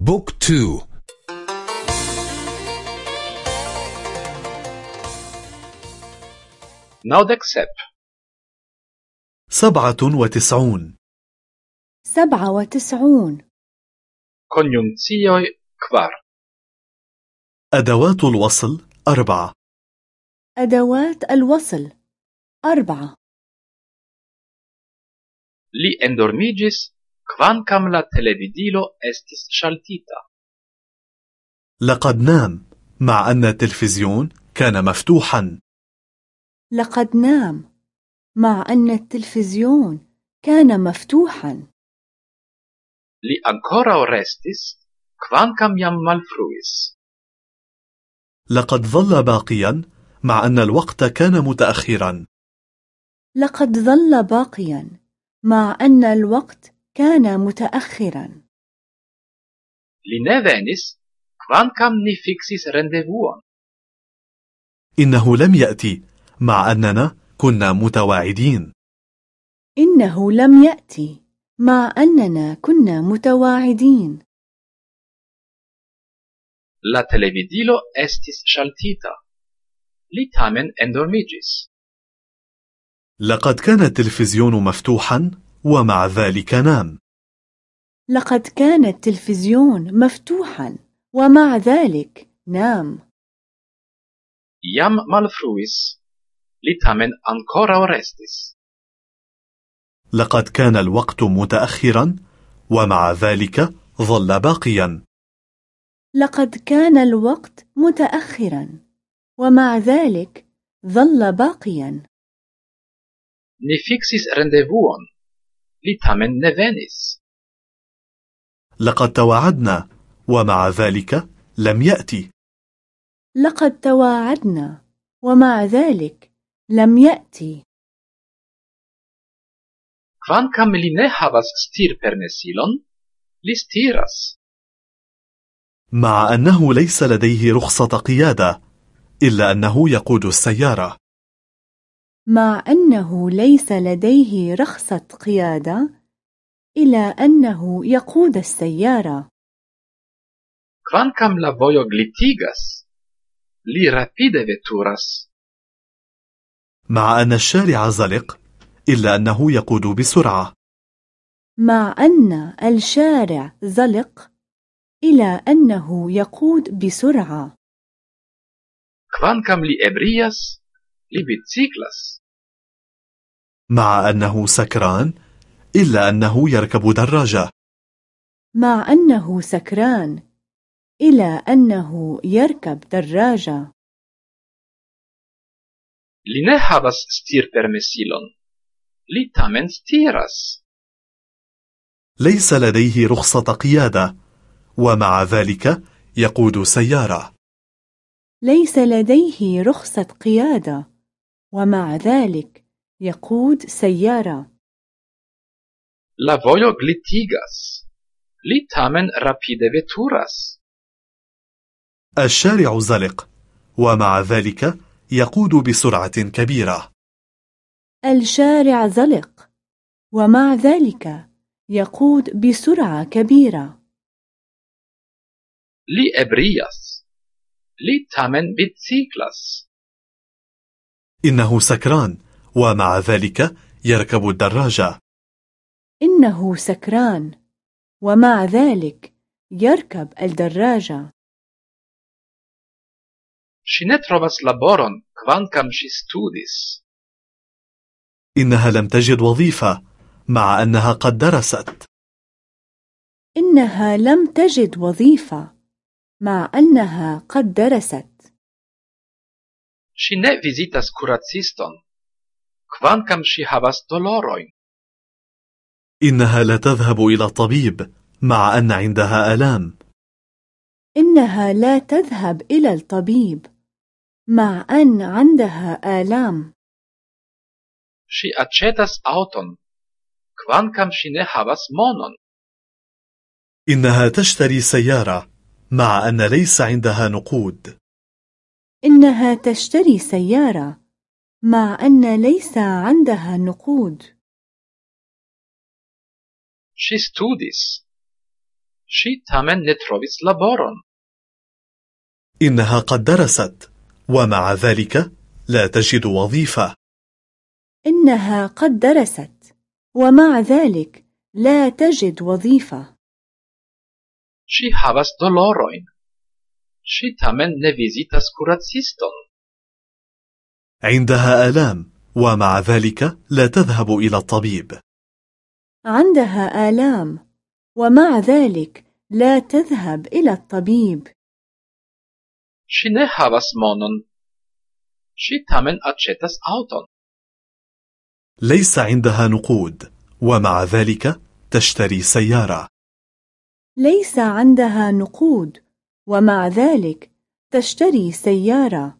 book two. naŭdek sep سبعة وتسعون. سبعة وتسعون. Konjunkcioj kvar أدوات الوصل أربعة. أدوات الوصل أربعة. لي اندورميجيس kvankam la televidilo estis ŝaltita. لقد نام. مع أن التلفزيون كان مفتوحا. لقد نام. مع أن التلفزيون كان مفتوحا. Li ankoraŭ restis, kvankam jam malfruis. لقد ظل باقيا. مع أن الوقت كان متأخرا. لقد ظل باقيا. مع أن الوقت كان متأخرا Li ne venis, kvankam ni fiksis rendevuon. إنه لم يأتي مع أننا كنا متواعدين إنه لم يأتي مع أننا كنا متواعدين La televidilo estis ŝaltita. Li tamen endormigis. لقد كان التلفزيون مفتوحا ومع ذلك نام لقد كان التلفزيون مفتوحا ومع ذلك نام Jam malfruis, li tamen ankoraŭ restis. لقد كان الوقت متأخرا ومع ذلك ظل باقيا لقد كان الوقت متأخرا ومع ذلك ظل باقيا Ni fiksis rendevuon. Li tamen ne venis. لقد تواعدنا ومع ذلك لم يأتي لقد تواعدنا ومع ذلك لم يأتي Kvankam li ne havas stirpermesilon, li stiras. مع أنه ليس لديه رخصة قيادة إلا أنه يقود السيارة مع أنه ليس لديه رخصة قيادة إلى أنه يقود السيارة. Kvankam la vojo glitigas, li rapide veturas. مع أن الشارع زلق إلا أنه يقود بسرعة. مع أن الشارع زلق إلى أنه يقود بسرعة. Kvankam li ebrias, li biciklas. مع أنه سكران إلا أنه يركب دراجة مع أنه سكران إلى أنه يركب دراجة Li ne havas stirpermesilon. Li tamen stiras. ليس لديه رخصة قيادة ومع ذلك يقود سيارة ليس لديه رخصة قيادة ومع ذلك يقود سيارة La vojo glitigas. Li tamen rapide veturas. الشارع زلق ومع ذلك يقود بسرعة كبيرة الشارع زلق ومع ذلك يقود بسرعة كبيرة Li ebrias. Li tamen biciklas. إنه سكران ومع ذلك يركب الدراجة. إنه سكران ومع ذلك يركب الدراجة. Ŝi ne trovas laboron, kvankam ŝi studis. إنها لم تجد وظيفة مع أنها قد درست. إنها لم تجد وظيفة مع أنها قد درست. Ŝi ne vizitas kuraciston, kvankam ŝi havas dolorojn. إنها لا تذهب إلى الطبيب مع أن عندها آلام. إنها لا تذهب إلى الطبيب مع أن عندها آلام. Ŝi aĉetas aŭton, kvankam ŝi ne havas monon. إنها تشتري سيارة مع أن ليس عندها نقود. إنها تشتري سيارة مع أن ليس عندها نقود Ŝi studis. Ŝi tamen ne trovis laboron. إنها قد درست ومع ذلك لا تجد وظيفة إنها قد درست ومع ذلك لا تجد وظيفة Ŝi havas dolorojn. Ŝi tamen ne vizitas kuraciston. عندها آلام ومع ذلك لا تذهب إلى الطبيب عندها آلام ومع ذلك لا تذهب إلى الطبيب Ŝi ne havas monon. Ŝi tamen aĉetas aŭton. ليس عندها نقود ومع ذلك تشتري سيارة ليس عندها نقود ومع ذلك تشتري سيارة.